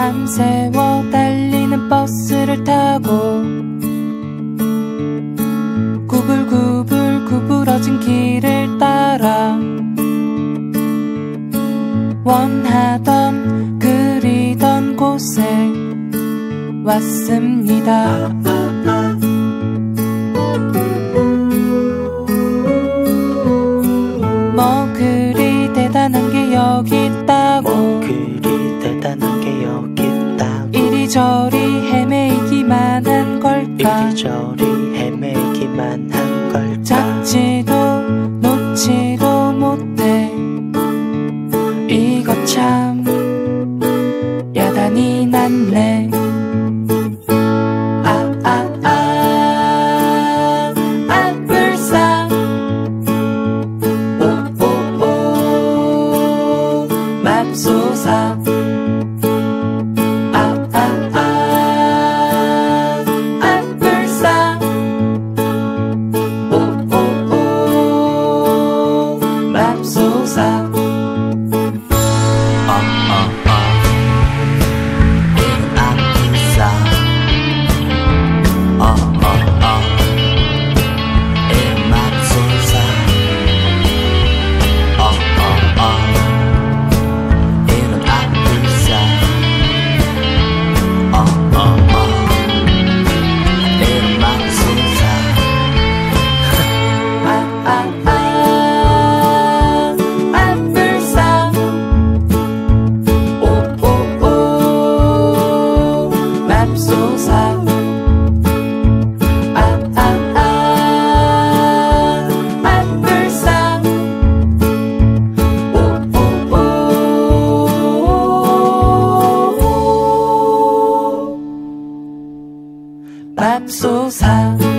밤새워 달리는 버스를 타고 구불구불 구부러진 길을 따라 원하던 그리던 곳에 왔습니다. 뭐그 이리저리 헤매이기만 한 걸까? 이리저리 헤매기만 한 걸까? 잡지도 놓지도 못해. 이거 참 야단이 났네. 아 아, 아, 아, 불쌍. 오, 오, 오, 맙소사. 맙소사.